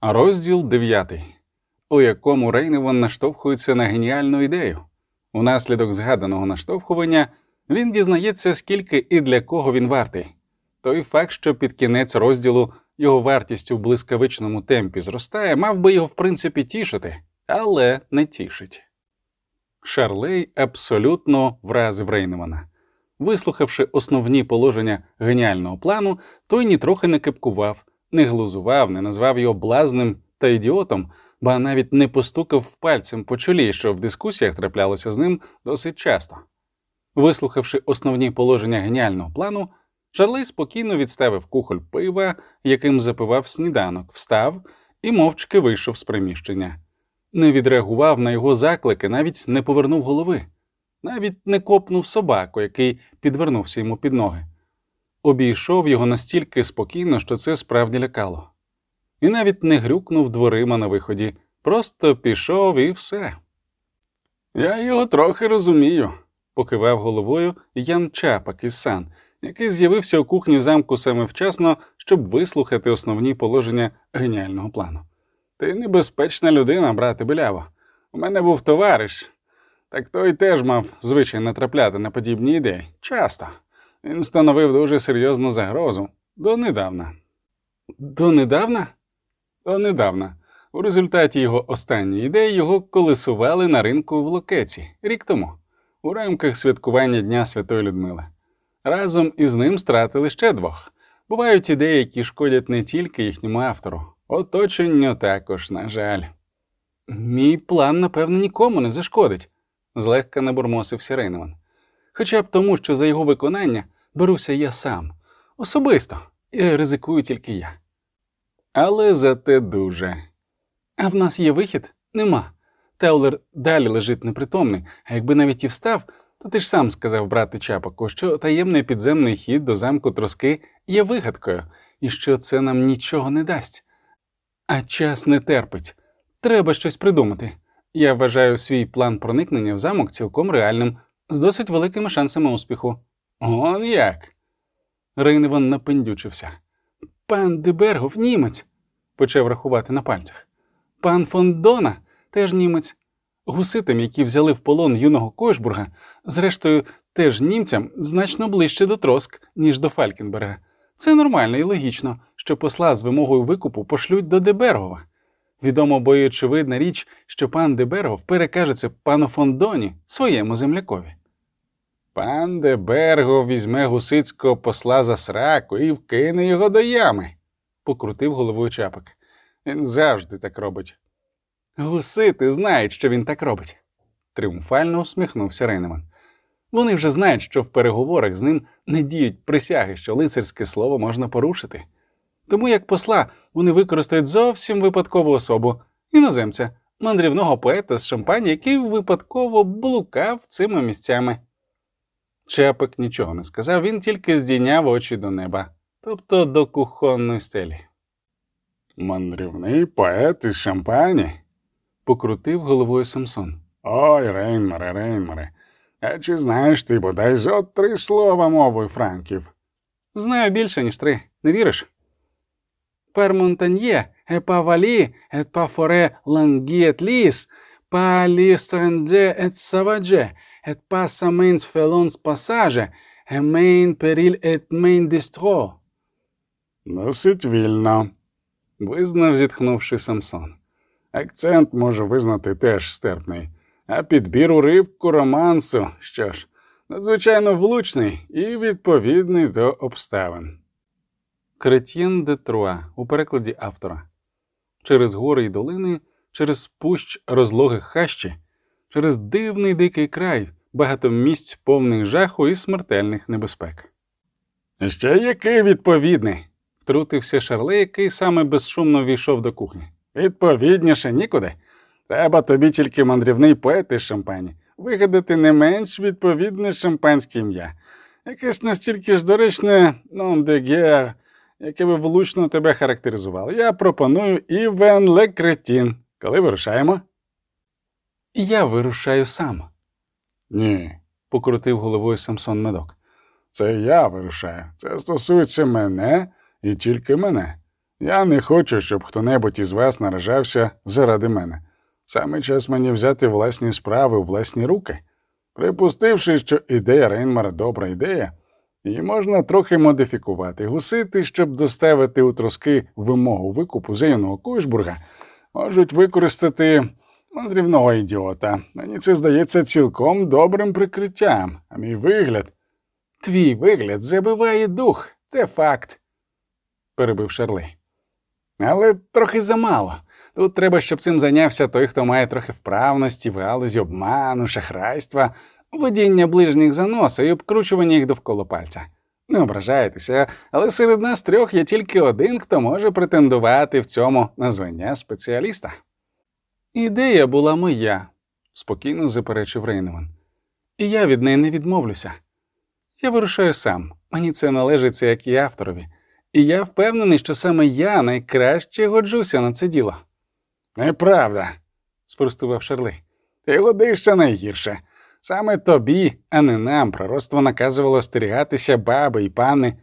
Розділ 9, у якому Рейневан наштовхується на геніальну ідею. Унаслідок згаданого наштовхування він дізнається, скільки і для кого він вартий. Той факт, що під кінець розділу його вартість у блискавичному темпі зростає, мав би його в принципі тішити, але не тішить. Шарлей абсолютно вразив Рейневана. Вислухавши основні положення геніального плану, той нітрохи не кипкував, не глузував, не назвав його блазним та ідіотом, ба навіть не постукав пальцем по чолі, що в дискусіях траплялося з ним досить часто. Вислухавши основні положення геніального плану, Шарлей спокійно відставив кухоль пива, яким запивав сніданок, встав і мовчки вийшов з приміщення. Не відреагував на його заклики, навіть не повернув голови, навіть не копнув собаку, який підвернувся йому під ноги. Обійшов його настільки спокійно, що це справді лякало. І навіть не грюкнув дверима на виході, просто пішов і все. Я його трохи розумію, покивав головою Ян Чапак із сан, який з'явився у кухні замку саме вчасно, щоб вислухати основні положення геніального плану. Ти небезпечна людина, брате Беляво. У мене був товариш, так той теж мав звичай натрапляти на подібні ідеї. Часто. Він становив дуже серйозну загрозу донедавна. Донедавна? Донедавна. У результаті його останньої ідеї його колесували на ринку в Локеці рік тому, у рамках святкування Дня Святої Людмили. Разом із ним стратили ще двох. Бувають ідеї, які шкодять не тільки їхньому автору, оточенню також, на жаль. Мій план, напевно, нікому не зашкодить, злегка набурмосився Рейневан. Хоча б тому, що за його виконання беруся я сам, особисто, і ризикую тільки я. Але зате дуже. А в нас є вихід? Нема. Теулер далі лежить непритомний, а якби навіть і встав, то ти ж сам сказав брати Чапаку, що таємний підземний хід до замку троски є вигадкою, і що це нам нічого не дасть. А час не терпить. Треба щось придумати. Я вважаю свій план проникнення в замок цілком реальним, з досить великими шансами успіху. Он як? Рейневан напендючився. Пан Дебергов німець, почав рахувати на пальцях. Пан фон Дона теж німець. Гуситам, які взяли в полон юного Койшбурга, зрештою, теж німцям значно ближче до Троск, ніж до Фалькенберга. Це нормально і логічно, що посла з вимогою викупу пошлють до Дебергова. Відомо, бо й очевидна річ, що пан Дебергов перекаже це пану фон Доні, своєму землякові. Пан Дебергов візьме гусицького посла за сраку і вкине його до ями, покрутив головою чапок. Він завжди так робить. Гусити знають, що він так робить, тріумфально усміхнувся Рейнеман. Вони вже знають, що в переговорах з ним не діють присяги, що лицарське слово можна порушити. Тому як посла вони використають зовсім випадкову особу, іноземця, мандрівного поета з шампані, який випадково блукав цими місцями. Чапик нічого не сказав, він тільки здійняв очі до неба, тобто до кухонної стелі. Мандрівний поет із шампані? покрутив головою Самсон. Ой, Рейнмаре, Рейнмаре, а чи знаєш ти бодай зо три слова мовою франків? Знаю більше, ніж три, не віриш? Montagne, et pas vallée, et pas forêt langue et lys, pas l'étranger et sauvage, et pas felons passage, et main peril et main distro. Досить вільно, визнав, зітхнувши Самсон. Акцент можу визнати теж стерпний, а підбір уривку романсу, що ж, надзвичайно влучний і відповідний до обставин. Кретьєн де Труа у перекладі автора через гори й долини, через пущ розлогих хащі, через дивний дикий край, багато місць повних жаху і смертельних небезпек. Ще який відповідний, втрутився Шарле, який саме безшумно війшов до кухні. Відповідніше нікуди. Треба тобі тільки мандрівний поет із шампані, вигадати не менш відповідне шампанське ім'я, якесь настільки ж доречне nom de guerre, яке би влучно тебе характеризувало. Я пропоную Івен Лекретін. Коли вирушаємо? Я вирушаю сам. Ні, покрутив головою Самсон Медок. Це я вирушаю. Це стосується мене і тільки мене. Я не хочу, щоб хто-небудь із вас наражався заради мене. Саме час мені взяти власні справи у власні руки. Припустивши, що ідея Рейнмара добра ідея, її можна трохи модифікувати. Гусити, щоб доставити у троски вимогу викупу за юного Куйшбурга, можуть використати мандрівного ідіота. Мені це здається цілком добрим прикриттям, а мій вигляд. Твій вигляд забиває дух, це факт, перебив Шарлей. Але трохи замало. Тут треба, щоб цим зайнявся той, хто має трохи вправності в галузі обману, шахрайства, водіння ближніх за носа і обкручування їх довкола пальця. Не ображайтеся, але серед нас трьох є тільки один, хто може претендувати в цьому на звання спеціаліста. Ідея була моя, спокійно заперечив Рейневан. І я від неї не відмовлюся. Я вирушаю сам, мені це належиться, як і авторові, і я впевнений, що саме я найкраще годжуся на це діло. Неправда, спростував Шарли. ти годишся найгірше. Саме тобі, а не нам, пророцтво наказувало стерігатися баби і пани.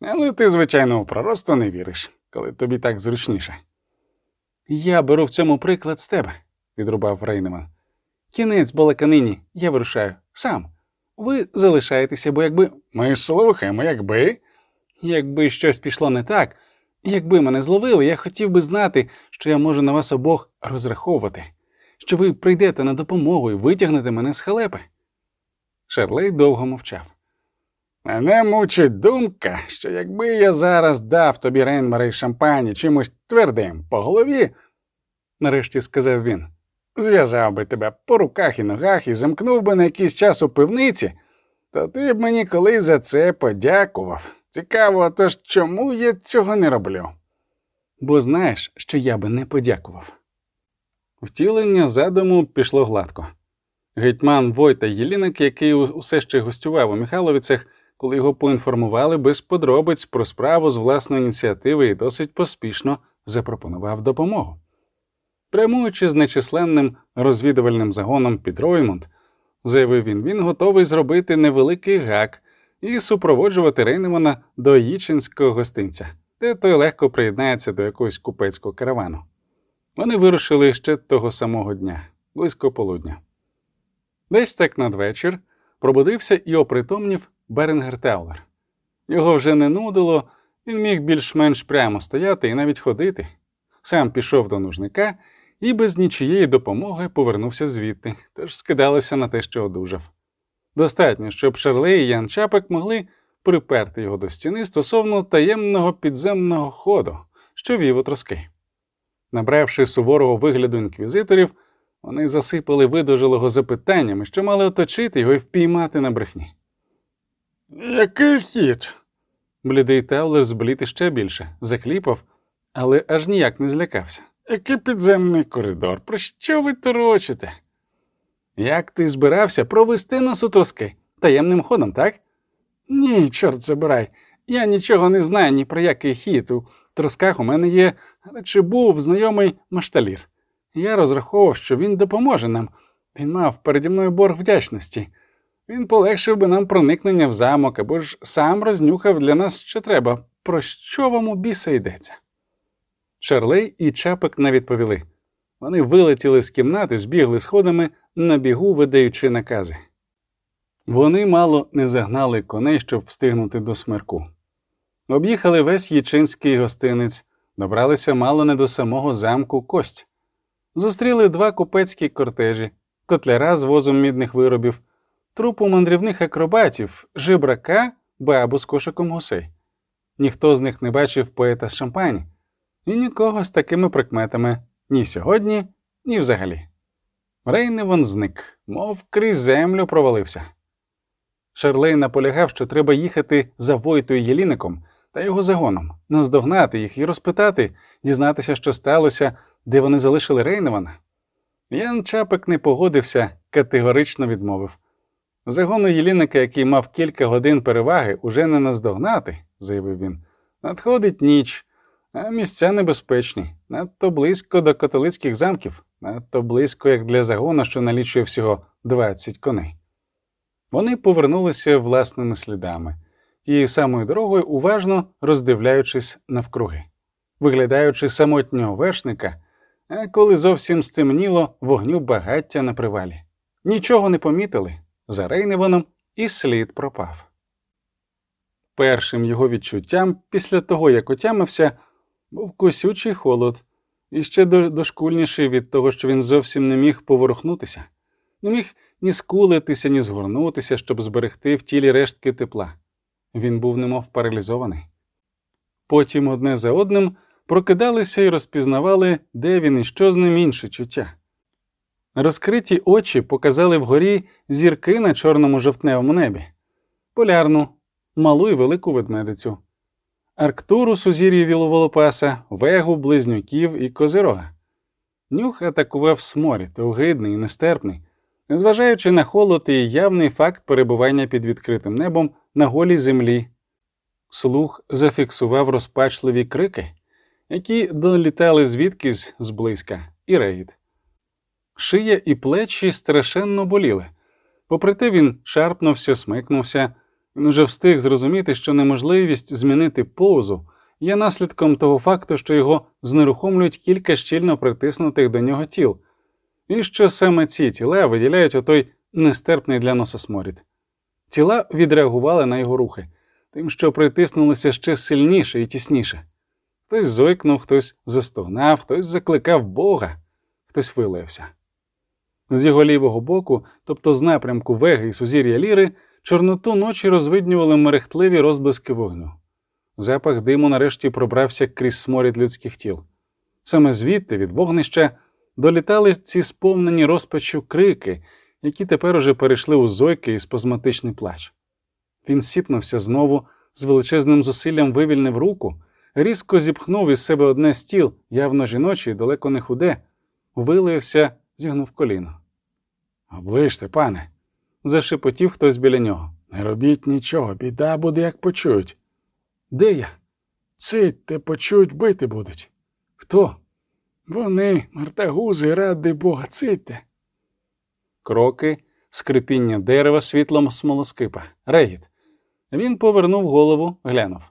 Але ти, звичайно, у пророцтво не віриш, коли тобі так зручніше. Я беру в цьому приклад з тебе, відрубав Рейнеман. Кінець балаканині, я вирушаю сам. Ви залишаєтеся, бо якби. Ми слухаємо, якби. Якби щось пішло не так, якби мене зловили, я хотів би знати, що я можу на вас обох розраховувати, що ви прийдете на допомогу і витягнете мене з халепи. Шерлей довго мовчав. Мене мучить думка, що якби я зараз дав тобі Рейнмара і шампані чимось твердим по голові, нарешті сказав він. зв'язав би тебе по руках і ногах і замкнув би на якийсь час у пивниці, то ти б мені колись за це подякував. Цікаво, тож чому я цього не роблю? Бо знаєш, що я би не подякував. Втілення задуму пішло гладко. Гетьман Войта Єліник, який усе ще гостював у Михайловицях, коли його поінформували без подробиць про справу з власної ініціативи і досить поспішно запропонував допомогу. Прямуючи з нечисленним розвідувальним загоном під Роймонд, заявив він, він готовий зробити невеликий гак і супроводжувати Рейнемана до Їчинського гостинця, де той легко приєднається до якогось купецького каравану. Вони вирушили ще того самого дня, близько полудня. Десь так надвечір пробудився і опритомнів Беренгер Таулер. Його вже не нудило, він міг більш-менш прямо стояти і навіть ходити. Сам пішов до нужника і без нічиєї допомоги повернувся звідти, тож скидалося на те, що одужав. Достатньо, щоб Шарлей і Ян Чапик могли приперти його до стіни стосовно таємного підземного ходу, що вів у троски. Набравши суворого вигляду інквізиторів, вони засипали видожилого запитаннями, що мали оточити його і впіймати на брехні. Який хід? Блідий Таулер зблід іще більше, закліпав, але аж ніяк не злякався. Який підземний коридор? Про що ви торочите? Як ти збирався провести нас у троски? Таємним ходом, так? Ні, чорт забирай. Я нічого не знаю ні про який хід. У тросках у мене є, чи був знайомий машталір. Я розраховував, що він допоможе нам. Він мав переді мною борг вдячності. Він полегшив би нам проникнення в замок або ж сам рознюхав для нас, що треба. Про що вам у біса йдеться? Шарлей і чапик не відповіли. Вони вилетіли з кімнати, збігли сходами, на бігу видаючи накази. Вони мало не загнали коней, щоб встигнути до смерку. Об'їхали весь Ячинський гостинець, добралися мало не до самого замку кость. Зустріли два купецькі кортежі, котляра з возом мідних виробів, трупу мандрівних акробатів, жебрака, бабу з кошиком гусей. Ніхто з них не бачив поета з шампані, і нікого з такими прикметами ні сьогодні, ні взагалі. Рейневан зник, мов крізь землю провалився. Шарлей наполягав, що треба їхати за Войтою Єліником та його загоном, наздогнати їх і розпитати, дізнатися, що сталося, де вони залишили Рейневана. Ян Чапик не погодився, категорично відмовив. Загону Єліника, який мав кілька годин переваги, уже не наздогнати, заявив він. Надходить ніч, а місця небезпечні, надто близько до католицьких замків, надто близько, як для загону, що налічує всього 20 коней. Вони повернулися власними слідами, тією самою дорогою, уважно роздивляючись навкруги. виглядаючи самотнього вершника, а коли зовсім стемніло, вогню багаття на привалі. Нічого не помітили, за Рейневаном і слід пропав. Першим його відчуттям після того, як отямився, був косючий холод, і ще дошкульніший від того, що він зовсім не міг поворухнутися, не міг ні скулитися, ні згорнутися, щоб зберегти в тілі рештки тепла. Він був немов паралізований. Потім одне за одним прокидалися і розпізнавали, де він і що з ним інше чуття. Розкриті очі показали вгорі зірки на чорному жовтневому небі, полярну, малу і велику ведмедицю, Арктуру сузір'я Віловолопаса, вегу, близнюків і козирога. Нюх атакував сморід, огидний і нестерпний, незважаючи на холод і явний факт перебування під відкритим небом на голій землі. Слух зафіксував розпачливі крики, які долітали звідкись зблизька, і регіт. Шия і плечі страшенно боліли. Попри те, він шарпнувся, смикнувся. Він уже встиг зрозуміти, що неможливість змінити позу є наслідком того факту, що його знерухомлюють кілька щільно притиснутих до нього тіл, і що саме ці тіла виділяють отой нестерпний для носа сморід. Тіла відреагували на його рухи, тим, що притиснулися ще сильніше і тісніше. Хтось зойкнув, хтось застогнав, хтось закликав Бога, хтось вилився. З його лівого боку, тобто з напрямку веги і сузір'я ліри, чорноту ночі розвиднювали мерехтливі розблиски вогню. Запах диму нарешті пробрався крізь сморід людських тіл. Саме звідти, від вогнища, долітали ці сповнені розпачу крики, які тепер уже перейшли у зойки і спазматичний плач. Він сіпнувся знову, з величезним зусиллям вивільнив руку, різко зіпхнув із себе одне з тіл, явно жіноче і далеко не худе, вилився, зігнув коліно. Оближте, пане, Зашепотів хтось біля нього. не робіть нічого, біда буде, як почують. Де я? Цитьте, почують, бити будуть. Хто? Вони, мартагузи, ради Бога, цитьте. Кроки, скрипіння дерева світлом смолоскипа. Регіт. Він повернув голову, глянув.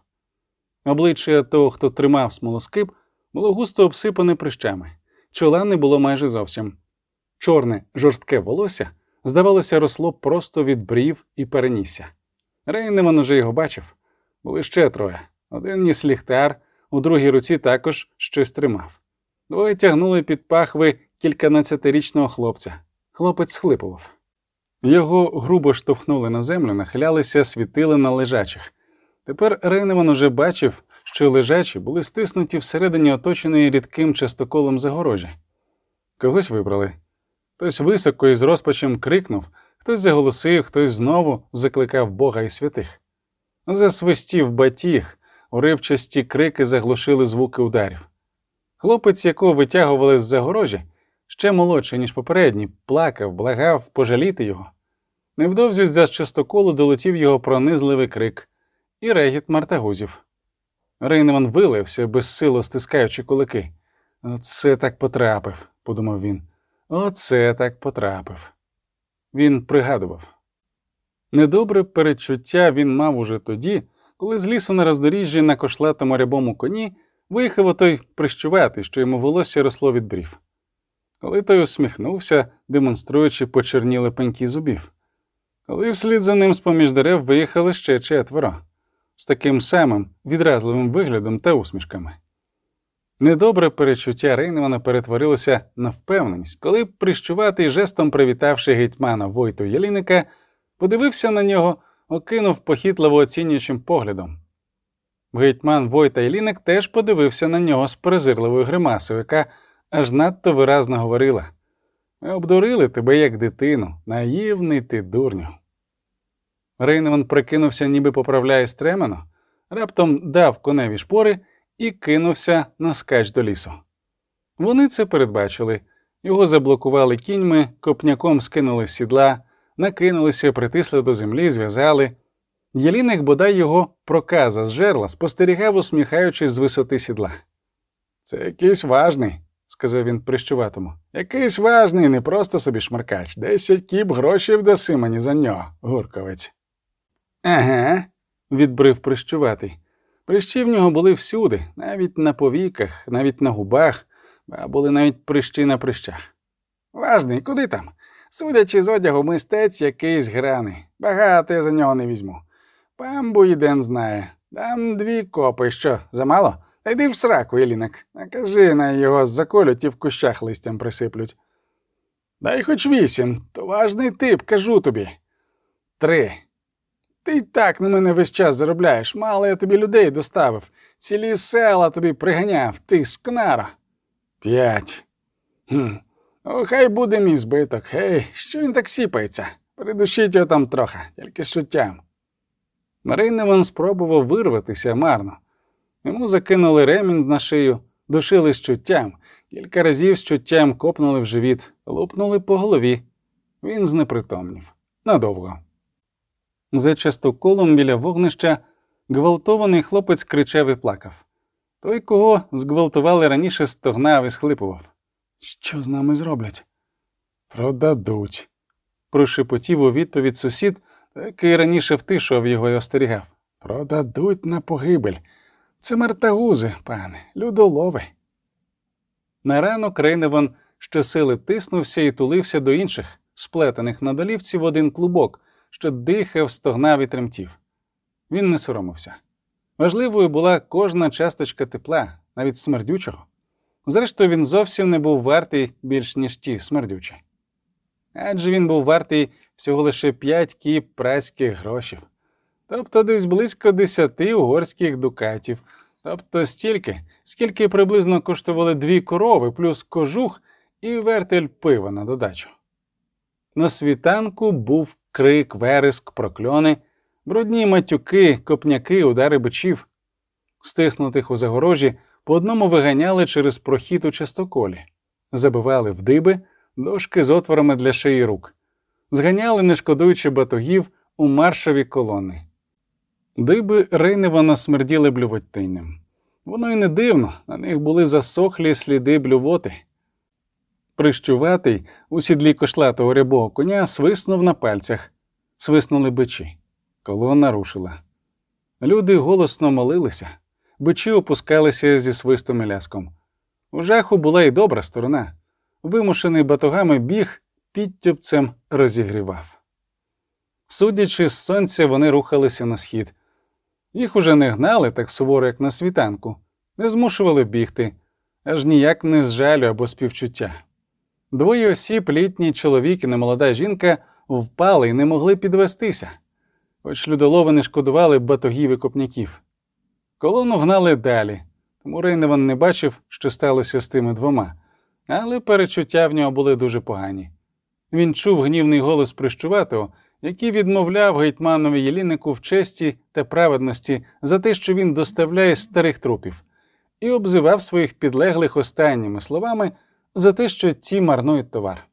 Обличчя того, хто тримав смолоскип, було густо обсипане прищами. Чола не було майже зовсім. Чорне, жорстке волосся, здавалося, росло просто від брів і перенісся. Рейнеман уже його бачив. Були ще троє. Один ніс ліхтар, у другій руці також щось тримав. Двоє тягнули під пахви кільканадцятирічного хлопця. Хлопець схлипував. Його грубо штовхнули на землю, нахилялися, світили на лежачих. Тепер Рейневан уже бачив, що лежачі були стиснуті всередині оточеної рідким частоколом загорожі. Когось вибрали. Хтось високо і з розпачем крикнув, хтось заголосив, хтось знову закликав Бога і святих. Засвистів батіг, уривчасті крики заглушили звуки ударів. Хлопець, якого витягували з загорожі, ще молодший, ніж попередній, плакав, благав пожаліти його. Невдовзі з-за частоколу долетів його пронизливий крик і регіт мартагузів. Рейневан вилився, безсило стискаючи кулаки. Оце так потрапив, подумав він. Оце так потрапив. Він пригадував. Недобре перечуття він мав уже тоді, коли з лісу на роздоріжжі на кошлатому рябому коні виїхав отой прищувати, що йому волосся росло від брів. Коли той усміхнувся, демонструючи почерніли пеньки зубів. Коли вслід за ним з-поміж дерев виїхали ще четверо, з таким самим відразливим виглядом та усмішками. Недобре перечуття Рейневана перетворилося на впевненість, коли прищуватий жестом привітавши гетьмана Войту Єліника, подивився на нього, окинув похитливо оцінюючим поглядом. Гетьман Войта Єліник теж подивився на нього з презирливою гримасою, яка аж надто виразно говорила Ми обдурили тебе як дитину, наївний ти дурню. Рейневан прикинувся, ніби поправляє стремено, раптом дав коневі шпори і кинувся на скач до лісу. Вони це передбачили, його заблокували кіньми, копняком скинули з сідла, накинулися, притисли до землі, зв'язали. Єліник бодай його проказа з жерла, спостерігав, усміхаючись з висоти сідла. Це якийсь важний, сказав він прищуватому. якийсь важний, не просто собі шмаркач. Десять кіп грошей даси мені за нього, гурковець. Ага, відбрив прищуватий. Прищі в нього були всюди, навіть на повіках, навіть на губах, а були навіть прищі на прищах. Важний, куди там? Судячи з одягу, мистець якийсь граний. Багато я за нього не візьму. Пан Буйден знає. Дам дві копи, що, замало? Та йди в сраку, Елінок. Накажи на його заколють і в кущах листям присиплють. Дай хоч вісім, то важний тип, кажу тобі. Три. Ти й так на мене весь час заробляєш. Мало я тобі людей доставив. Цілі села тобі приганяв, ти скнара. П'ять. Хм. Ну, хай буде мій збиток. Гей, що він так сіпається? Придушіть його там трохи, тільки шуттям. Мариневан спробував вирватися марно. Йому закинули ремінь на шию, душили з чуттям, кілька разів з чуттям копнули в живіт, лупнули по голові. Він знепритомнів. Надовго. За частоколом біля вогнища гвалтований хлопець кричав і плакав. Той, кого зґвалтували раніше, стогнав і схлипував. Що з нами зроблять? Продадуть. прошепотів у відповідь сусід, який раніше втишував його і остерігав. Продадуть на погибель. Це мартагузи, пане, людолови. На ранок Рейневан щосили тиснувся і тулився до інших, сплетених на долівці в один клубок, що дихав, стогнав і тремтів. Він не соромився. Важливою була кожна часточка тепла, навіть смердючого. Зрештою, він зовсім не був вартий більш ніж ті смердючі. Адже він був вартий всього лише п'ять кіп праських грошів, тобто десь близько десяти угорських дукатів, тобто стільки, скільки приблизно коштували дві корови, плюс кожух і вертель пива на додачу. На світанку був крик, вереск, прокльони, брудні матюки, копняки, удари бичів. Стиснутих у загорожі по одному виганяли через прохід у частоколі, забивали в диби дошки з отворами для шиї рук, зганяли, не шкодуючи батогів, у маршові колони. Диби Рейневана смерділи блювотинням. Воно й не дивно, на них були засохлі сліди блювоти. Прищуватий у сідлі кошлатого рябого коня свиснув на пальцях, свиснули бичі. Колона рушила. Люди голосно молилися, бичі опускалися зі свистом і ляском. У жаху була й добра сторона. Вимушений батогами біг підтюпцем розігрівав. Судячи з сонця, вони рухалися на схід. Їх уже не гнали так суворо, як на світанку, не змушували бігти, аж ніяк не з жалю або співчуття. Двоє осіб, літній чоловік і немолода жінка, впали і не могли підвестися, хоч людолови не шкодували батогів і копняків. Колону гнали далі, тому Рейневан не бачив, що сталося з тими двома, але перечуття в нього були дуже погані. Він чув гнівний голос прищуватого, який відмовляв гетьманові Єлінику в честі та праведності за те, що він доставляє старих трупів, і обзивав своїх підлеглих останніми словами за те, що ті марнують товар.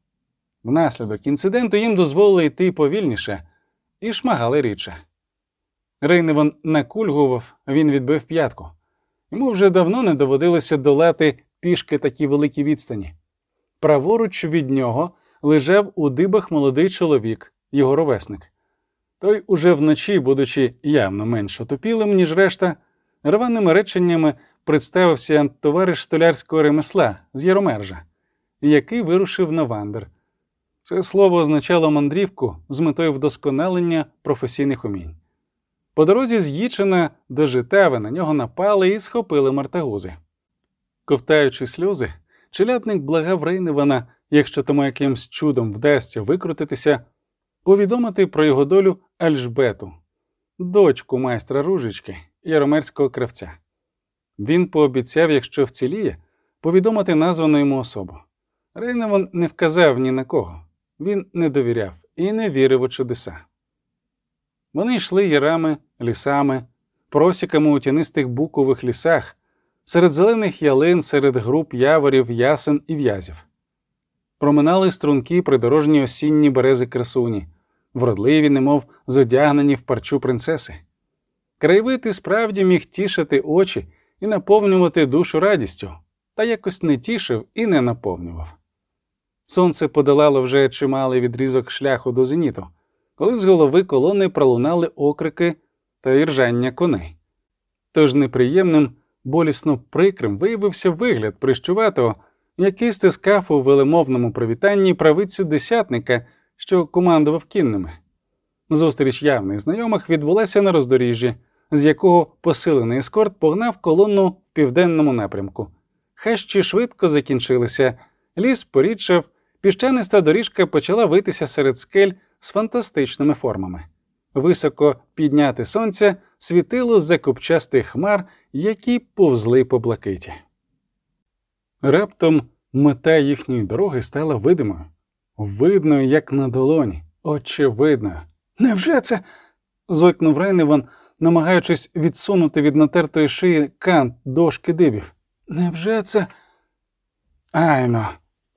Внаслідок інциденту їм дозволили йти повільніше і шмагали рідше. Рейневан накульгував, він відбив п'ятку. Йому вже давно не доводилося долати пішки такі великі відстані. Праворуч від нього лежав у дибах молодий чоловік, його ровесник. Той уже вночі, будучи явно менш отопілим, ніж решта, рваними реченнями представився товариш столярського ремесла з Яромержа, який вирушив на вандер. Це слово означало мандрівку з метою вдосконалення професійних умінь. По дорозі з Їчина до Житави на нього напали і схопили мартагузи. Ковтаючи сльози, челядник благав Рейневана, якщо тому якимсь чудом вдасться викрутитися, повідомити про його долю Альжбету, дочку майстра ружечки яромерського кравця. Він пообіцяв, якщо вціліє, повідомити названу йому особу. Рейневан не вказав ні на кого, він не довіряв і не вірив у чудеса. Вони йшли ярами, лісами, просіками у тінистих букових лісах, серед зелених ялин, серед груп яворів, ясен і в'язів. Проминали струнки придорожні осінні берези красуні, вродливі, немов зодягнені в парчу принцеси. Краєвид і справді міг тішити очі і наповнювати душу радістю, та якось не тішив і не наповнював. Сонце подолало вже чималий відрізок шляху до зеніту, коли з голови колони пролунали окрики та іржання коней. Тож неприємним, болісно прикрим виявився вигляд прищуватого, який стискав у велемовному привітанні правицю десятника, що командував кінними. Зустріч явних знайомих відбулася на роздоріжжі, з якого посилений ескорт погнав колону в південному напрямку. Хащі швидко закінчилися, ліс порідшав, піщаниста доріжка почала витися серед скель з фантастичними формами. Високо підняте сонце світило з-за купчастих хмар, які повзли по блакиті. Раптом мета їхньої дороги стала видимою, видною, як на долоні, очевидною. Невже це? зойкнув Рейневан, намагаючись відсунути від натертої шиї кант дошки дибів. Невже це? Айно,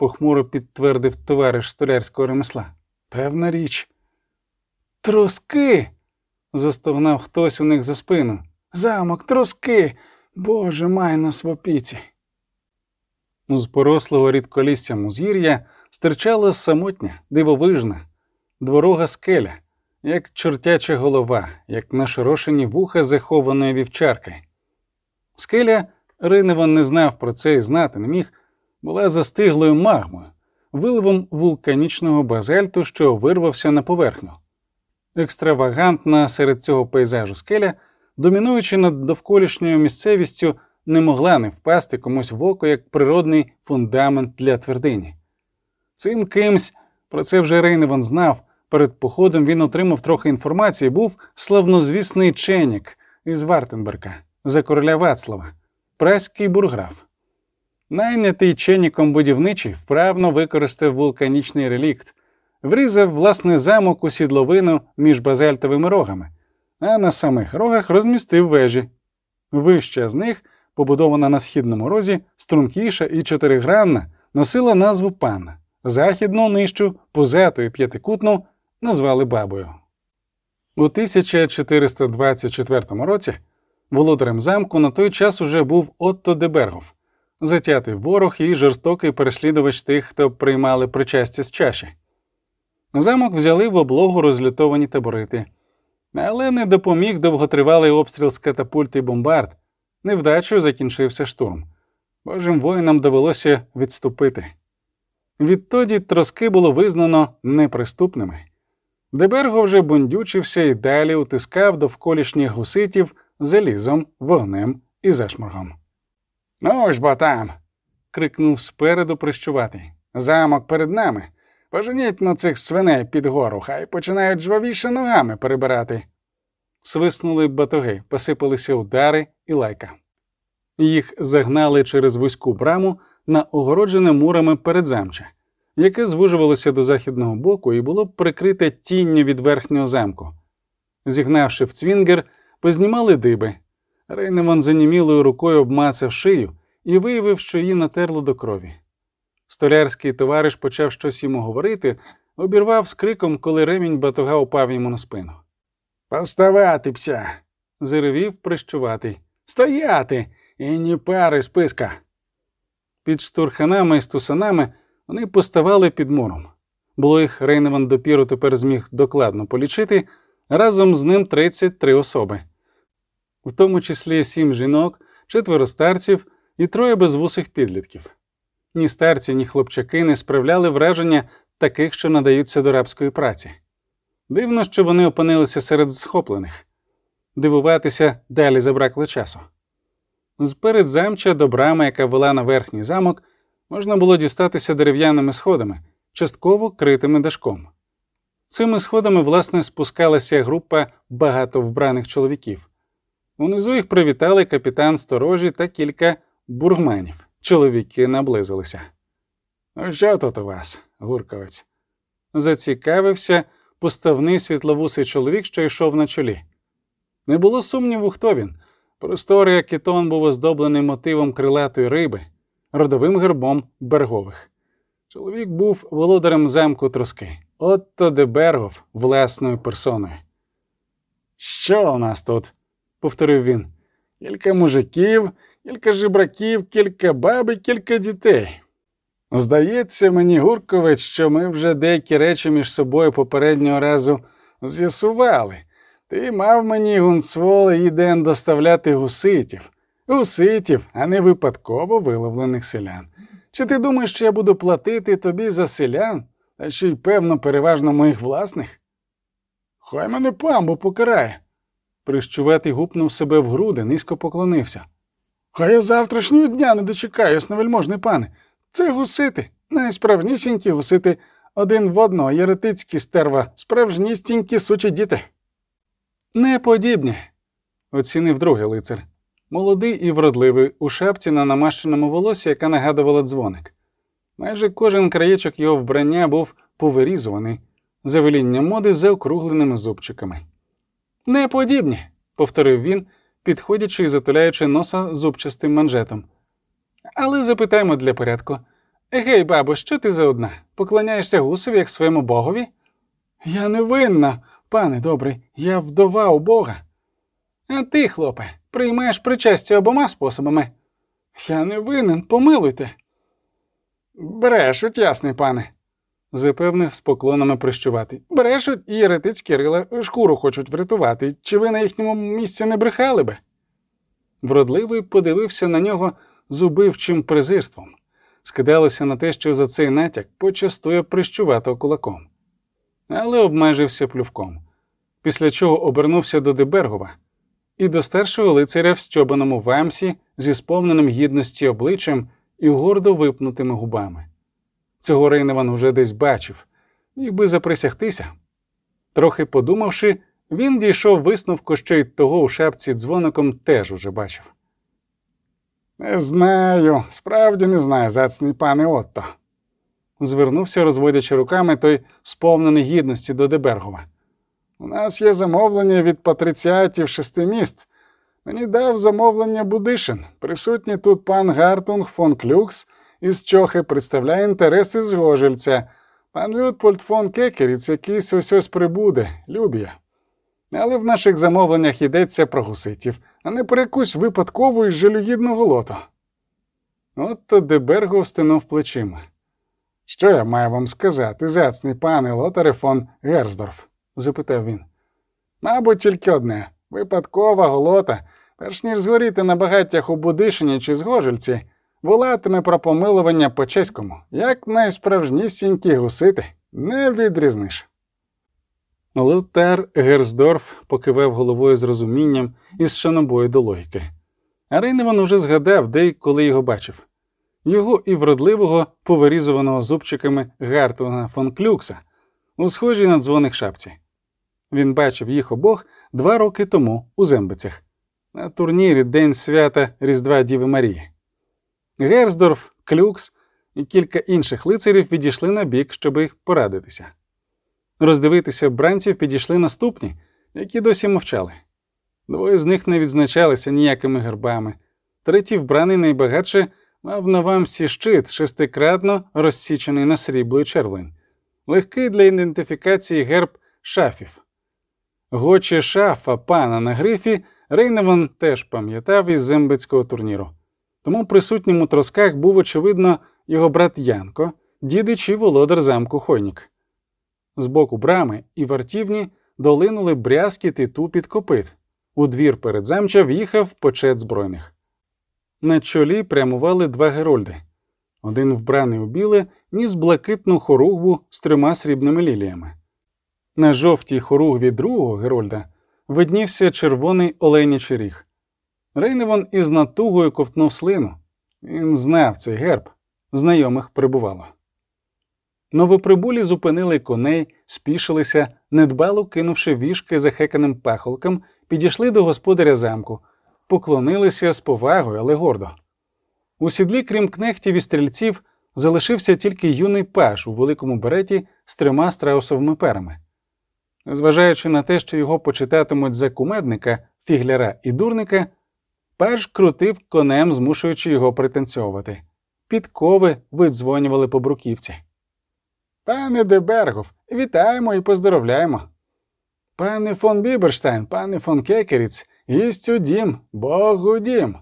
похмуро підтвердив товариш столярського ремесла. Певна річ. Троски. застогнав хтось у них за спину. Замок, троски. Боже май нас в опіці. З порослого рідколіссям узгір'я стирчала самотня, дивовижна, дворога скеля, як чортяча голова, як нашорошені вуха захованої вівчарки. Скеля Риневан не знав про це і знати не міг, була застиглою магмою, виливом вулканічного базальту, що вирвався на поверхню. Екстравагантна серед цього пейзажу скеля, домінуючи над довколишньою місцевістю, не могла не впасти комусь в око як природний фундамент для твердині. Цим кимсь, про це вже Рейневан знав, перед походом він отримав трохи інформації, був славнозвісний Ченік із Вартенберга за короля Вацлава, праський бурграф. Найнятий Ченіком будівничий вправно використав вулканічний релікт, врізав власний замок у сідловину між базальтовими рогами, а на самих рогах розмістив вежі. Вища з них, побудована на східному розі, стрункіша і чотиригранна, носила назву пан. Західну нижчу, пузату і п'ятикутну назвали бабою. У 1424 році володарем замку на той час уже був Отто де Бергов, затятий ворог і жорстокий переслідувач тих, хто приймали причастя з чаші. Замок взяли в облогу розлютовані таборити, але не допоміг довготривалий обстріл з катапульт і бомбард. Невдачею закінчився штурм. Божим воїнам довелося відступити. Відтоді троски було визнано неприступними. Деберго вже бундючився і далі утискав довколішніх гуситів залізом, вогнем і зашморгом. Ну ж бо там. крикнув спереду прищуватий. Замок перед нами. Поженіть на цих свиней під гору, хай починають жвавіше ногами перебирати. Свиснули батоги, посипалися удари і лайка. Їх загнали через вузьку браму на огороджене мурами передзамче, яке звужувалося до західного боку і було прикрите тінню від верхнього замку. Зігнавши в цвінгер, познімали диби. Рейневан занімілою рукою обмацав шию і виявив, що її натерло до крові. Столярський товариш почав щось йому говорити, обірвав з криком, коли ремінь батога упав йому на спину. Поставати пся. Заревів прищуватий. Стояти! І ні пари списка. Під штурханами і стусанами вони поставали під муром. Було їх Рейневан допіру тепер зміг докладно полічити, разом з ним 33 особи, в тому числі сім жінок, четверо старців і троє безвусих підлітків. Ні старці, ні хлопчаки не справляли враження таких, що надаються до рабської праці. Дивно, що вони опинилися серед схоплених. Дивуватися далі забракло часу. З передзамча до брами, яка вела на верхній замок, можна було дістатися дерев'яними сходами, частково критими дашком. Цими сходами, власне, спускалася група багато вбраних чоловіків. Унизу їх привітали капітан сторожі та кілька бургманів. Чоловіки наблизилися. «Ну що тут у вас, гурковець? Зацікавився поставний світловусий чоловік, що йшов на чолі. Не було сумніву, хто він. Просторий акітон був оздоблений мотивом крилатої риби, родовим гербом бергових. Чоловік був володарем замку троски. Отто де Бергов власною персоною. Що у нас тут? Повторив він. Кілька мужиків, кілька жебраків, кілька баб і кілька дітей. Здається мені, Гуркович, що ми вже деякі речі між собою попереднього разу з'ясували. Ти мав мені гунцволе іден доставляти гуситів. Гуситів, а не випадково виловлених селян. Чи ти думаєш, що я буду платити тобі за селян, та ще й певно, переважно моїх власних? Хай мене памбу покарає. Прищуватий гупнув себе в груди, низько поклонився. Хай я завтрашнього дня не дочекаюсь, невельможний пане. Це гусити, найсправнісінькі гусити, один в одного, єретицькі стерва, справжністінькі сучі діти. Неподібні, оцінив другий лицар. Молодий і вродливий, у шапці на намащеному волосі, яка нагадувала дзвоник. Майже кожен краєчок його вбрання був повирізуваний, за велінням моди з заокругленими зубчиками. Неподібні, повторив він, підходячи і затуляючи носа зубчастим манжетом. Але запитаємо для порядку. Гей, бабо, що ти за одна? Поклоняєшся гусові як своєму богові? Я не винна, пане добрий, я вдова у Бога. А ти, хлопе, приймаєш причастя обома способами. Я не винен, помилуйте. Брешуть, ясний пане, запевнив з поклонами прищувати. Брешуть і єретицькі рила шкуру хочуть врятувати. Чи ви на їхньому місці не брехали би? Вродливий подивився на нього з убивчим презирством. Скидалося на те, що за цей натяк почастує прищувато кулаком, але обмежився плювком, після чого обернувся до Дебергова і до старшого лицаря в стьобаному вамсі зі сповненим гідності обличчям і гордо випнутими губами. Цього Рейневан уже десь бачив, міг би заприсягтися. Трохи подумавши, він дійшов висновку, що й того у шапці дзвоником теж уже бачив. Не знаю, справді не знаю, зацний пане Отто. Звернувся, розводячи руками той сповнений гідності до Дебергова. У нас є замовлення від патриціатів шести міст. Мені дав замовлення Будишин. Присутній тут пан Гартунг фон Клюкс із Чохи представляє інтереси з Гожельця, пан Людпольд фон Кекеріц якийсь ось ось прибуде, люб'я. Але в наших замовленнях йдеться про гуситів, а не про якусь випадкову і жалюгідну голоту. Отто Деберго стинув плечима. Що я маю вам сказати, зяцний пане Лотаре фон Герздорф? запитав він. Мабуть, тільки одне випадкова голота, перш ніж згоріти на багаттях у Будишині чи Згожельці, волатиме про помилування по чеському, як найсправжнісінькі гусити, не відрізниш. Лотар Герздорф покивав головою з розумінням і з шанобою до логіки. Рейневан уже згадав, де й коли його бачив його і вродливого, повирізуваного зубчиками Гартуна фон Клюкса у схожій на дзвоник шапці. Він бачив їх обох два роки тому у Зембицях на турнірі День свята Різдва Діви Марії. Герздорф, Клюкс і кілька інших лицарів відійшли на бік, щоб їх порадитися. Роздивитися бранців підійшли наступні, які досі мовчали. Двоє з них не відзначалися ніякими гербами. Третій, вбраний найбагатше, мав на вамсі щит шестикратно розсічений на срібло і червлень, легкий для ідентифікації герб шафів. Гочі шафа пана на грифі Рейневан теж пам'ятав із зембицького турніру. Тому присутнім у тросках був, очевидно, його брат Янко, дідич і володар замку Хойнік. З боку брами і вартівні долинули брязкіт і тупіт копит. У двір перед замча в'їхав почет збройних. На чолі прямували два герольди. Один вбраний у біле, ніс блакитну хоругву з трьома срібними ліліями. На жовтій хоругві другого герольда виднівся червоний оленячий ріг. Рейневан із натугою ковтнув слину. Він знав цей герб, знайомих прибувало. Новоприбулі зупинили коней, спішилися, недбало кинувши вішки захеканим пахолкам, підійшли до господаря замку, поклонилися з повагою, але гордо. У сідлі, крім кнехтів і стрільців, залишився тільки юний паш у великому береті з трьома страусовими перами. Зважаючи на те, що його почитатимуть за кумедника, фігляра і дурника, паж крутив конем, змушуючи його пританцьовувати. Підкови видзвонювали по бруківці. Пане де Бергов, вітаємо і поздоровляємо. Пане фон Біберштайн, пане фон Кекеріц, гість у дім, Бог у дім.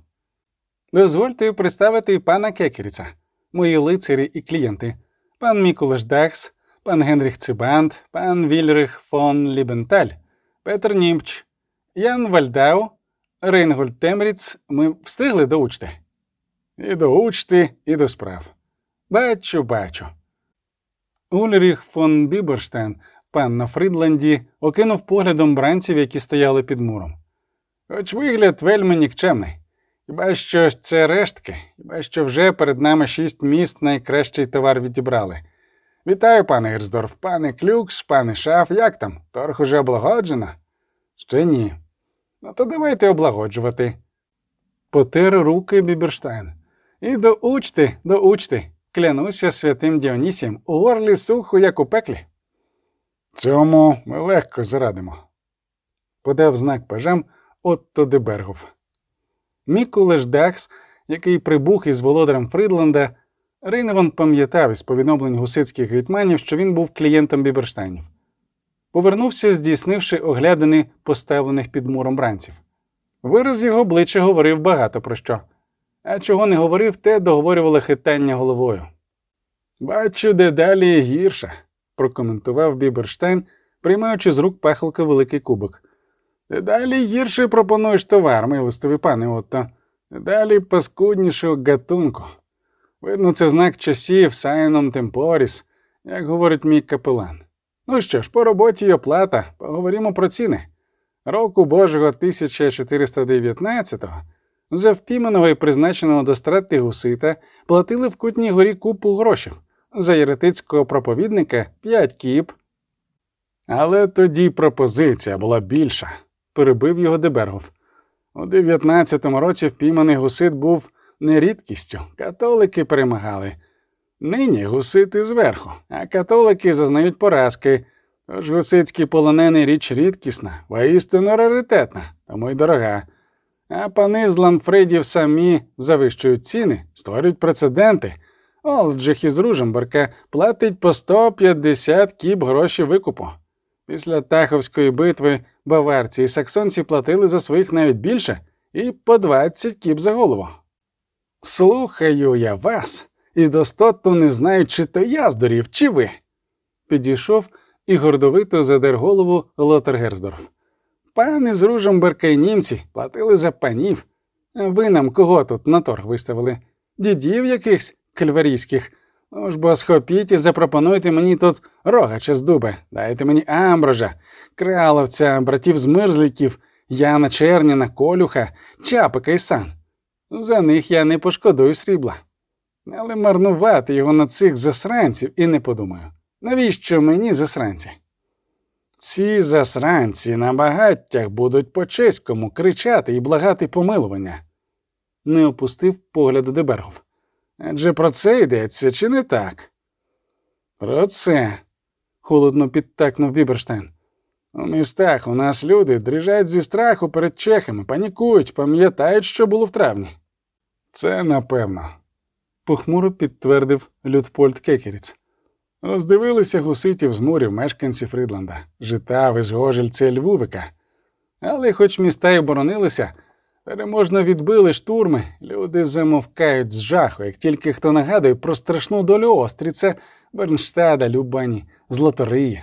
Дозвольте представити пана Кекеріца, мої лицарі і клієнти, пан Мікулаш Дахс, пан Генріх Цибант, пан Вільрих фон Лібенталь, Петр Німч, Ян Вальдау, Рейнгольд Темріц. Ми встигли до учти? І до учти, і до справ. Бачу, бачу. Ульріх фон Біберштейн, пан на Фрідланді, окинув поглядом бранців, які стояли під муром. Хоч вигляд вельми нікчемний. Хіба що це рештки, хіба що вже перед нами шість міст найкращий товар відібрали. Вітаю, пане Герздорф, пане Клюкс, пане Шаф, як там? Торг уже облагоджено? Ще ні. Ну то давайте облагоджувати. Потер руки Біберштайн. І доучти, доучти. Клянуся святим Діонісієм, у горлі сухо, як у пеклі. Цьому ми легко зарадимо. Подав знак пажам Отто де Бергов. Мікулеш Дахс, який прибух із володарем Фрідланда, Рейневан пам'ятав із повідомлень гусицьких гетьманів, що він був клієнтом Біберштайнів. Повернувся, здійснивши оглядини поставлених під муром бранців. Вираз його обличчя говорив багато про що. А чого не говорив, те договорювало хитання головою. Бачу, дедалі гірше, прокоментував Біберштайн, приймаючи з рук пахалка великий кубок. Дедалі гірше пропонуєш товар, милостивий пане Отто. Дедалі паскуднішого гатунку. Видно, це знак часів Сайном Темпоріс, як говорить мій капелан. Ну що ж, по роботі й оплата, поговоримо про ціни. Року Божого 1419-го за впійманого і призначеного до страти гусита платили в Кутній горі купу грошей, за єретицького проповідника п'ять кіп. Але тоді пропозиція була більша, перебив його Дебергов. У 19-му році впійманий гусит був не рідкістю, католики перемагали. Нині гусити зверху, а католики зазнають поразки. Тож гусицький полонений річ рідкісна, воістину раритетна, тому й дорога. А пани з Ланфридів самі завищують ціни, створюють прецеденти. Олджих із Руженберка платить по 150 кіп гроші викупу. Після Таховської битви баварці і саксонці платили за своїх навіть більше і по 20 кіп за голову. Слухаю я вас, і достоту не знаю, чи то я здурів, чи ви. Підійшов і гордовито задер голову Лотер Герздорф. Пани з Руженберка і німці платили за панів. Ви нам кого тут на торг виставили? Дідів якихось кальварійських. Ну бо схопіть і запропонуйте мені тут рогача з дуба, дайте мені Амброжа, Краловця, братів Змирзліків, Яна Черніна, Колюха, Чапика і Сан. За них я не пошкодую срібла. Але марнувати його на цих засранців і не подумаю. Навіщо мені засранці? Ці засранці на багаттях будуть по чеському кричати і благати помилування. Не опустив погляду Дебергов. Адже про це йдеться, чи не так? Про це, холодно підтакнув Біберштейн. У містах у нас люди дрижать зі страху перед чехами, панікують, пам'ятають, що було в травні. Це напевно. Похмуро підтвердив Людпольд Кекеріц. Роздивилися гуситів з мурів мешканці Фрідланда, житав із Гожельця Львувика. Але, хоч міста й оборонилися, переможно відбили штурми, люди замовкають з жаху, як тільки хто нагадує про страшну долю Остріця, Бернштада, Любані, Златориї.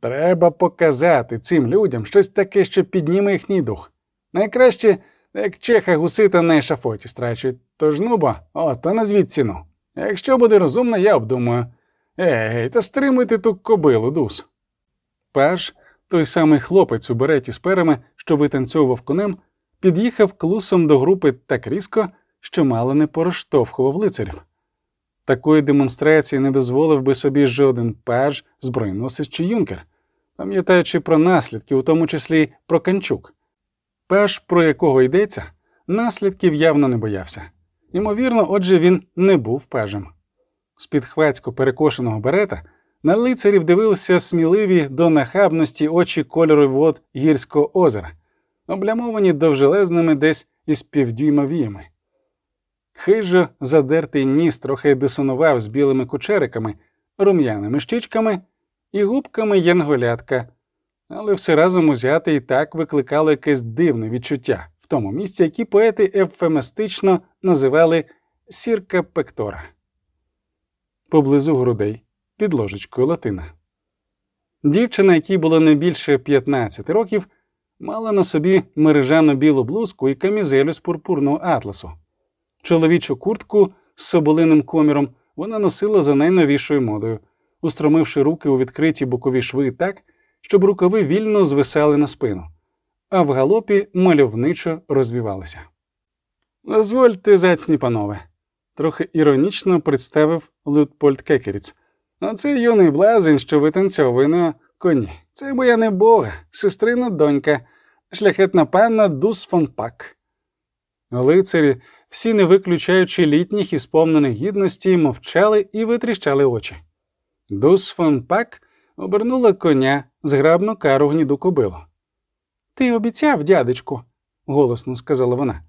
Треба показати цим людям щось таке, що підніме їхній дух. Найкраще, як чеха гусита на ешафоті страчують, тож ну бо, о, то назвіть ціну. Якщо буде розумно, я обдумаю. Ей, та стримуйте ту кобилу, дус. Паж, той самий хлопець у береті з перами, що витанцьовував конем, під'їхав клусом до групи так різко, що мало не пороштовхував лицарів. Такої демонстрації не дозволив би собі жоден паж, збройносець чи юнкер, пам'ятаючи про наслідки, у тому числі про канчук. Паж, про якого йдеться, наслідків явно не боявся. Ймовірно, отже, він не був пажем. З-під хвацько перекошеного берета на лицарів дивилися сміливі до нахабності очі кольору вод гірського озера, облямовані довжелезними десь із півдюйма віями. Хижо задертий ніс трохи дисонував з білими кучериками, рум'яними щічками і губками янголятка, але все разом узяти і так викликало якесь дивне відчуття в тому місці, які поети ефемістично називали сірка пектора поблизу грудей, під ложечкою латина. Дівчина, якій було не більше 15 років, мала на собі мережану білу блузку і камізелю з пурпурного атласу. Чоловічу куртку з соболиним коміром вона носила за найновішою модою, устромивши руки у відкриті бокові шви так, щоб рукави вільно звисали на спину, а в галопі мальовничо розвівалися. Дозвольте, зацні, панове, трохи іронічно представив Лютпольд Кекеріц. А це юний блазень, що витанцьовує на коні. Це моя небога, сестрина донька, шляхетна панна Дус фон Пак. Лицарі, всі не виключаючи літніх і сповнених гідності, мовчали і витріщали очі. Дус фон Пак обернула коня, зграбно кару гніду кобилу. Ти обіцяв, дядечку, голосно сказала вона.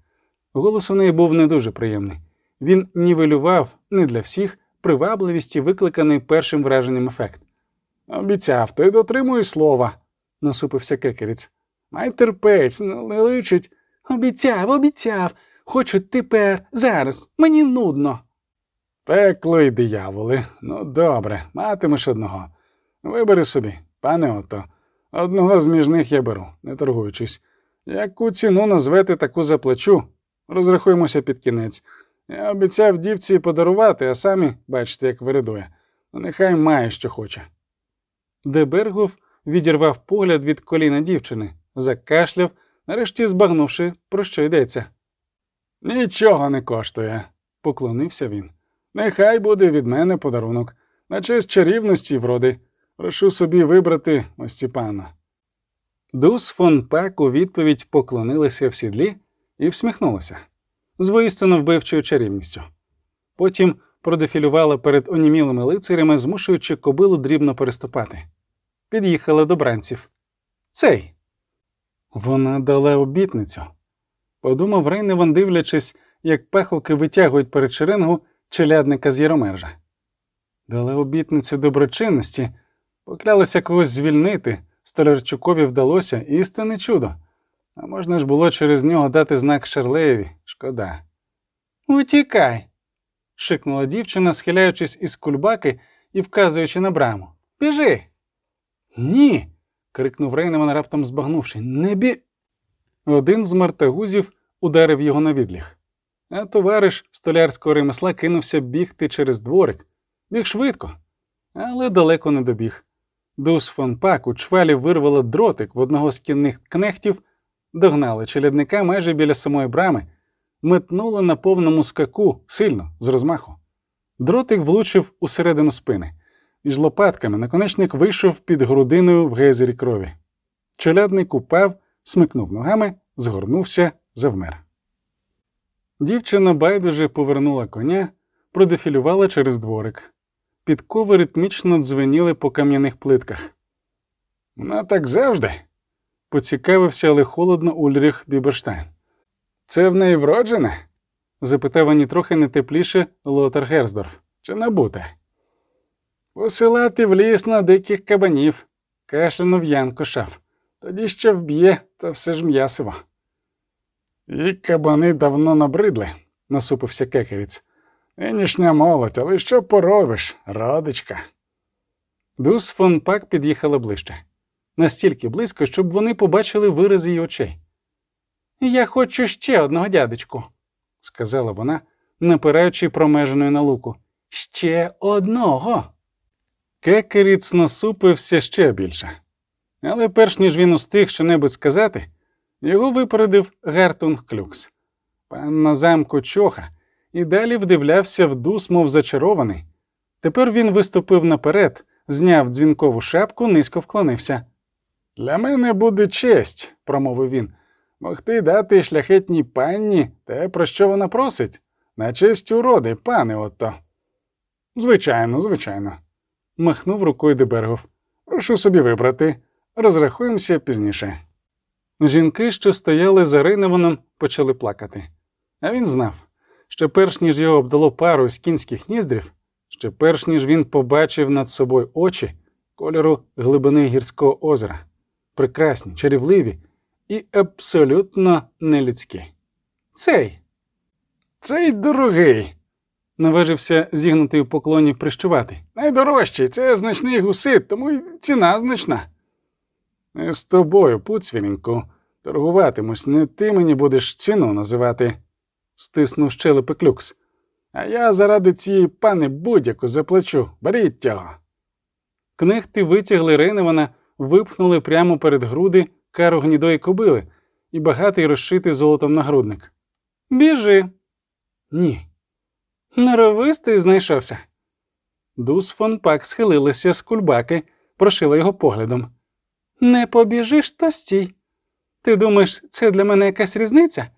Голос у неї був не дуже приємний. Він нівелював не для всіх привабливісті, викликаний першим враженням ефект. Обіцяв, ти дотримуєш слова, насупився кекеріць. Май терпець, ну, не личить. Обіцяв, обіцяв. Хочу тепер, зараз, мені нудно. Пекло й дияволи. Ну, добре, матимеш одного. Вибери собі, пане ото. Одного з між них я беру, не торгуючись. Яку ціну назвете таку заплачу, розрахуємося під кінець. Я обіцяв дівці подарувати, а самі бачите, як виридує. Ну, нехай має, що хоче. Дебергов відірвав погляд від коліна дівчини, закашляв, нарешті збагнувши, про що йдеться. Нічого не коштує, поклонився він. Нехай буде від мене подарунок, на честь чарівності й вроди. Прошу собі вибрати Остіпана. Дус фон Пак у відповідь поклонилася в сідлі і всміхнулася з воістину вбивчою чарівністю. Потім продефілювала перед онімілими лицарями, змушуючи кобилу дрібно переступати. Під'їхала до бранців. Цей. Вона дала обітницю. Подумав Рейневан, дивлячись, як пехолки витягують перед шеренгу челядника з Яромержа. Дала обітницю доброчинності, поклялася когось звільнити, Столярчукові вдалося істинне чудо. А можна ж було через нього дати знак Шарлеєві, шкода. Утікай. шикнула дівчина, схиляючись із кульбаки і вказуючи на браму. Біжи. Ні. крикнув Рейнеман, раптом збагнувши. Не бі. Один з мартагузів ударив його на відліг. А товариш столярського ремесла кинувся бігти через дворик. Біг швидко, але далеко не добіг. Дус фон Пак у чвалі вирвало дротик в одного з кінних кнехтів, догнали челядника майже біля самої брами, метнуло на повному скаку сильно, з розмаху. Дротик влучив усередину спини. Між лопатками наконечник вийшов під грудиною в гейзері крові. Челядник упав, смикнув ногами, згорнувся, завмер. Дівчина байдуже повернула коня, продефілювала через дворик. Підкови ритмічно дзвеніли по кам'яних плитках. Ну, так завжди, поцікавився, але холодно Ульріх Біберштайн. Це в неї вроджене? запитав ані трохи не тепліше Лотар Герздорф. Чи набуте? Посилати в ліс на диких кабанів, кашляну в'янку шав. Тоді ще вб'є, та все ж м'ясиво. І кабани давно набридли, насупився кекеріць. Нинішня молодь, але що поробиш, родичка. Дус фон Пак під'їхала ближче, настільки близько, щоб вони побачили вираз її очей. Я хочу ще одного дядечку, сказала вона, напираючи промеженою на луку. Ще одного. Кекеріц насупився ще більше. Але перш ніж він устиг щонебудь сказати, його випередив Гертунг Клюкс. Пан на замку чоха і далі вдивлявся в дус, мов зачарований. Тепер він виступив наперед, зняв дзвінкову шапку, низько вклонився. Для мене буде честь, промовив він, могти дати шляхетній панні те, про що вона просить, на честь уроди, пане Отто. Звичайно, звичайно, махнув рукою Дебергов. Прошу собі вибрати, розрахуємося пізніше. Жінки, що стояли за Рейневаном, почали плакати, а він знав що перш ніж його обдало парою з кінських ніздрів, ще перш ніж він побачив над собою очі кольору глибини гірського озера, прекрасні, чарівливі і абсолютно нелюдські. Цей, цей дорогий, наважився зігнутий у поклоні прищувати. Найдорожчий це значний гусит, тому й ціна значна. З тобою, пуцвіріньку, торгуватимусь, не ти мені будеш ціну називати, стиснув щелепи клюкс. а я заради цієї пани будь-яку заплачу. Беріть його. Кнехти витягли Рейневана, випхнули прямо перед груди кару гнідої кобили і багатий розшитий золотом нагрудник. Біжи. Ні. Норовистий знайшовся. Дус фон Пак схилилася з кульбаки, прошила його поглядом. Не побіжиш, то стій. Ти думаєш, це для мене якась різниця?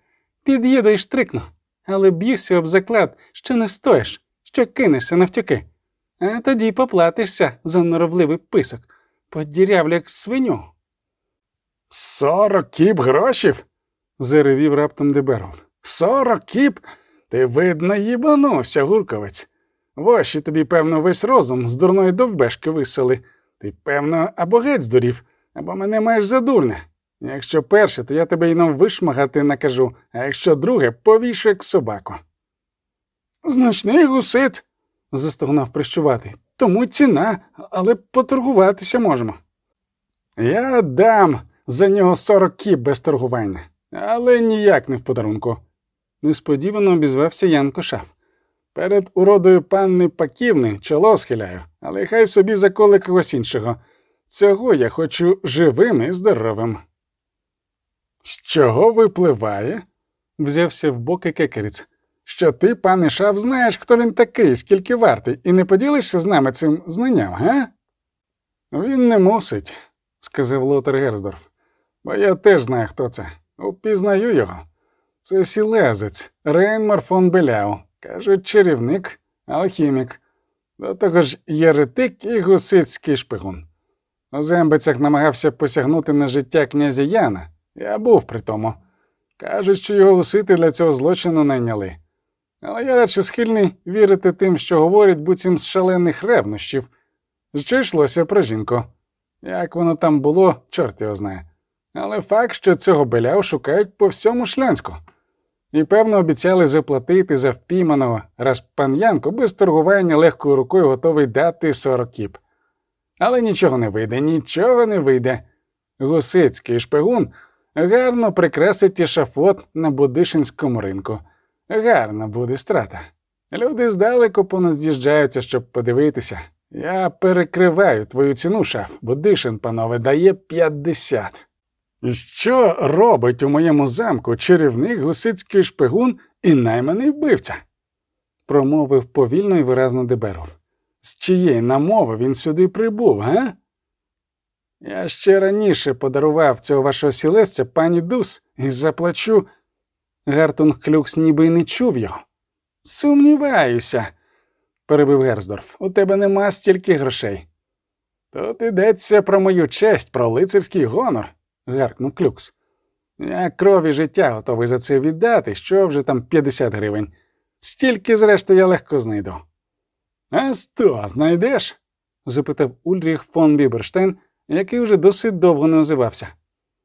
Під'їду і штрикну, але б'юся об заклад, що не стоїш, що кинешся навтюки. А тоді поплатишся за норовливий писок, подірявлю, як свиню. Сорок кіп грошів? заревів раптом Деберов. Сорок кіп? Ти, видно, їбанувся, гурковець. Воші тобі, певно, весь розум з дурної довбешки висели. Ти, певно, або геть здурів, або мене маєш за дурне. Якщо перше, то я тебе й нам вишмагати накажу, а якщо друге, повішу як собаку. Значний гусит, застогнав прищувати. тому ціна, але поторгуватися можемо. Я дам за нього сорок кіп без торгування, але ніяк не в подарунку. Несподівано обізвався Ян Кошав. Перед уродою панни Паківни чоло схиляю, але хай собі заколе когось іншого. Цього я хочу живим і здоровим. З чого випливає? Взявся в боки кекеріць. Що ти, пане Шав, знаєш, хто він такий, скільки вартий, і не поділишся з нами цим знанням, га? Він не мусить, сказав Лотер Герздорф. Бо я теж знаю, хто це. Упізнаю його. Це сілезець, Рейнмар фон Беляу. Кажуть, чарівник, алхімік. До того ж, єретик і гусицький шпигун. У зембицях намагався посягнути на життя князя Яна. Я був при тому. Кажуть, що його гусити для цього злочину найняли. Але я радше схильний вірити тим, що говорять буцім з шалених ревнощів. Що йшлося про жінку. Як воно там було, чорт його знає. Але факт, що цього беляв шукають по всьому шлянську. І, певно, обіцяли заплатити за впійманого, раз пан Янко без торгування легкою рукою готовий дати 40 кіп. Але нічого не вийде, нічого не вийде. Гусицький шпигун гарно прикрасить ешафот на Будишинському ринку. Гарна буде страта. Люди здалеку поназ'їжджаються, щоб подивитися. Я перекриваю твою ціну, шаф. Будишин, панове, дає 50. Що робить у моєму замку чарівник гусицький шпигун і найманий вбивця? промовив повільно і виразно Деберов. З чиєї намови він сюди прибув, га? Я ще раніше подарував цього вашого сілесця пані Дус і заплачу. Гартунг Клюкс ніби й не чув його. Сумніваюся, перебив Герздорф. У тебе нема стільки грошей. Тут йдеться про мою честь, про лицарський гонор, гаркнув Клюкс. Я крові життя готовий за це віддати, що вже там 50 гривень. Стільки, зрештою, я легко знайду. А сто знайдеш? запитав Ульріх фон Біберштейн, який вже досить довго не озивався.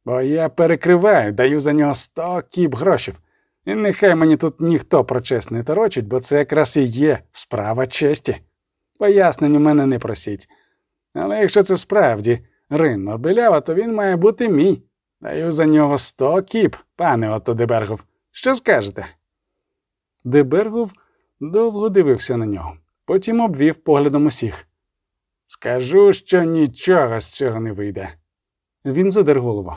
Бо я перекриваю, даю за нього сто кіп грошів. І нехай мені тут ніхто про честь не торочить, бо це якраз і є справа честі. Пояснень у мене не просіть. Але якщо це справді Ринмар Белява, то він має бути мій. Даю за нього сто кіп, пане Отто Дебергов. Що скажете? Дебергов довго дивився на нього, потім обвів поглядом усіх. Скажу, що нічого з цього не вийде. Він задер голову.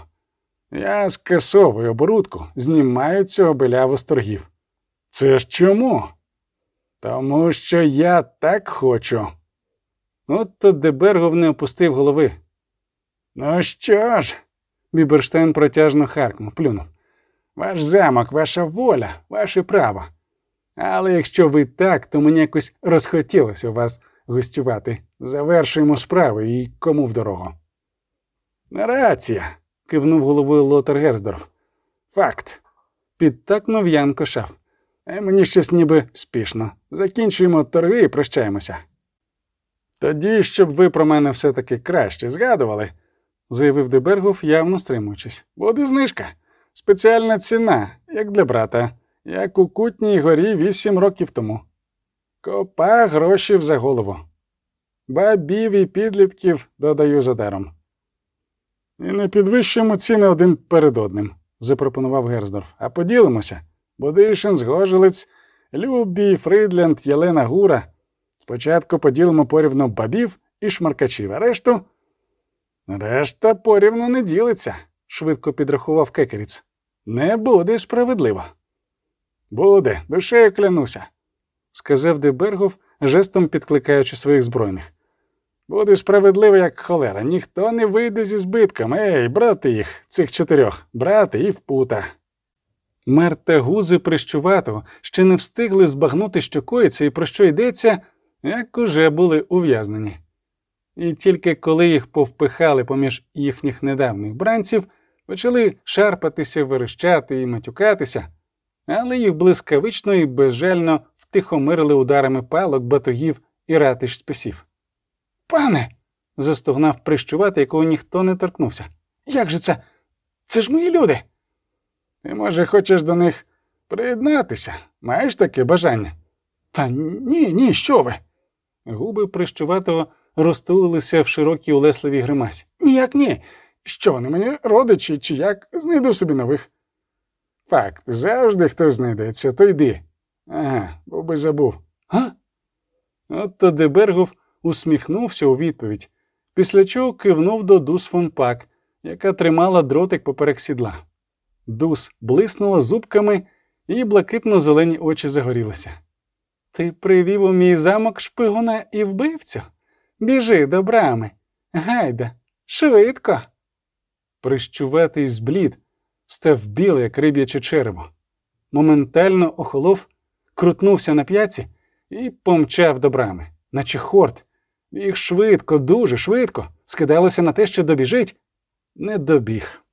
Я скасовую оборудку, знімаю цього беляву з торгів. Це ж чому? Тому що я так хочу. От то Дебергов не опустив голови. Ну що ж, Біберштейн протяжно харкнув, плюнув. ваш замок, ваша воля, ваше право. Але якщо ви так, то мені якось розхотілося у вас гостювати. Завершуємо справу і кому в дорогу. Рація, кивнув головою Лотар Герздорф. Факт. Підтакнув Ян Кошав. Е, мені щось ніби спішно. Закінчуємо торги і прощаємося. Тоді, щоб ви про мене все-таки краще згадували, заявив Дебергов, явно стримуючись. Буде знижка. Спеціальна ціна, як для брата, як у Кутній горі вісім років тому. Копа грошів за голову. Бабів і підлітків додаю за даром. І не підвищуємо ціни один перед одним, запропонував Герздорф, а поділимося. Бодишин, Згожилець, Любій, Фридленд, Єлена Гура. Спочатку поділимо порівну бабів і шмаркачів, а решту. Решта порівну не ділиться, швидко підрахував кекеріц. Не буде справедливо. Буде, душею клянуся, сказав Дебергов, жестом підкликаючи своїх збройних. Буде справедливо, як холера. Ніхто не вийде зі збитком. Ей, брати їх, цих чотирьох, брати і впута. Мер та гузи прищувато ще не встигли збагнути, що коїться і про що йдеться, як уже були ув'язнені. І тільки коли їх повпихали поміж їхніх недавніх бранців, почали шарпатися, верещати і матюкатися, але їх блискавично і безжально втихомирили ударами палок, батогів і ратиш списів. Пане, Застогнав прищувати, якого ніхто не торкнувся. як же це? Це ж мої люди. Ти, може, хочеш до них приєднатися? Маєш таке бажання? Та ні, ні, що ви? Губи прищуватого розтулилися в широкій улесливій гримасі. Ніяк ні. Що вони мені родичі чи як? Знайду собі нових. Факт, завжди хтось знайдеться, то йди. Ага, бо би забув. А? От тоді Бергов усміхнувся у відповідь, після чого кивнув до Дус фон Пак, яка тримала дротик поперек сідла. Дус блиснула зубками, і блакитно-зелені очі загорілися. Ти привів у мій замок шпигуна і вбивцю? Біжи до брами. Гайда, швидко. Прищуватий зблід став білий, як риб'яче черево. Моментально охолов, крутнувся на п'яці і помчав до брами, наче хорт. Їх швидко, дуже швидко, скидалося на те, що добіжить, не добіг.